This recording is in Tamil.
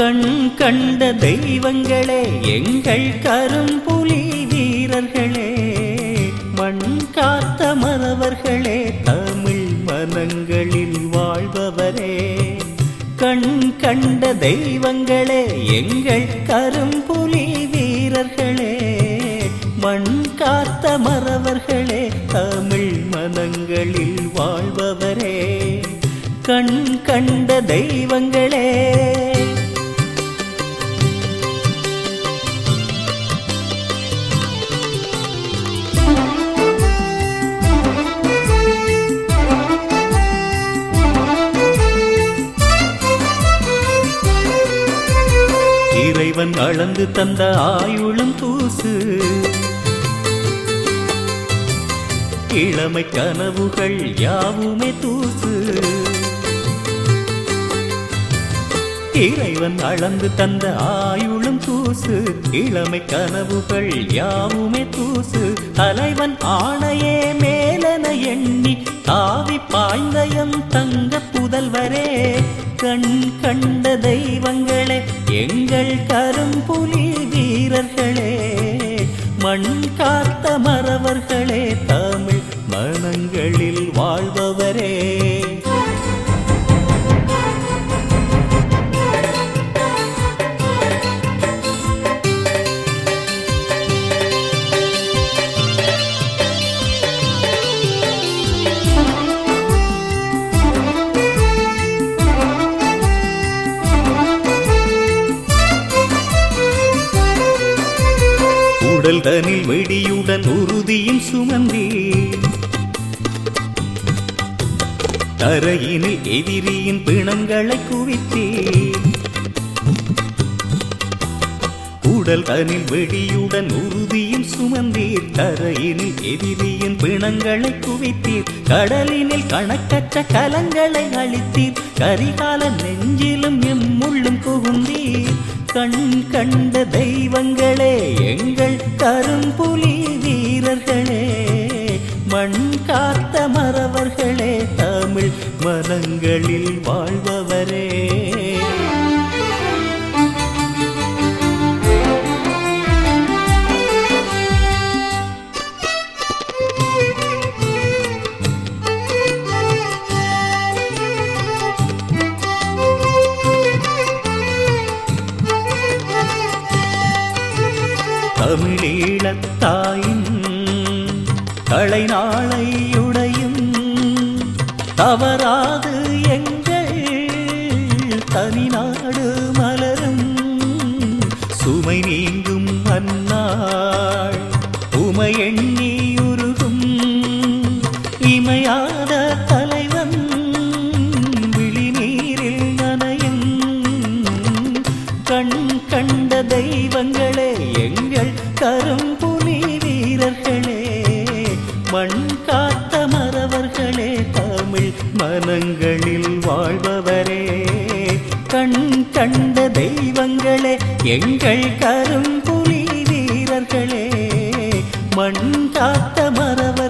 கண் கண்ட தெய்வங்களே எங்கள் கரும்புலி வீரர்களே மண் காத்த மறவர்களே தமிழ் மனங்களில் வாழ்பவரே. கண் கண்ட தெய்வங்களே எங்கள் கரும்புலி வீரர்களே மண் காத்த மறவர்களே தமிழ் மனங்களில் வாழ்பவரே. கண் கண்ட தெய்வங்களே அளந்து தந்த ஆயுளும் தூசு. இளமை கனவுகள் யாவுமே தூசு. இறைவன் அளந்து தந்த ஆயுளும் தூசு இளமை கனவுகள் யாவுமே தூசு. தலைவன் ஆணையே மேலன எண்ணி தாவி பாய்ந்தயம் தங்க புதல்வரே. கண் கண்ட தெய்வங்களே எங்கள் கரும்புலி வீரர்களே. மண் காத்த மறவர்களே தமிழ் மனங்களில் வாழ்வ உடல் தனில் வெடியுடன் உறுதியும் சுமந்தே தரையினில் எதிரியின் பிணங்களை குவித்தே உடல் தனில் வெடியுடன் உறுதியும் சுமந்தீர் தரையினில் எதிரியின் பிணங்களை குவித்தீர் கடலினில் கணக்கற்ற கலங்களை அழித்தீர் கரிகால நெஞ்சிலும் எம்முள்ளும் புகுந்தீர் கண் கண்ட தெய்வங்களே எங்கள் கரும்புலி வீரர்களே மண் காத்த மறவர்களே தமிழ் மரங்களில் வாழ்பவரே. தமிழீழத்தாயின் களைநாளையுடையும் தவறாது எங்கள் தனிநாடு மலரும். சுமை நீங்கும் அன்னாள் உமை எண்ணி கரும்புலி வீரர்களே மண் காத்த மறவர்களே தமிழ் மனங்களில் வாழ்பவரே. கண் கண்ட தெய்வங்களே எங்கள் கரும்புலி வீரர்களே மண் காத்த மறவர்களே.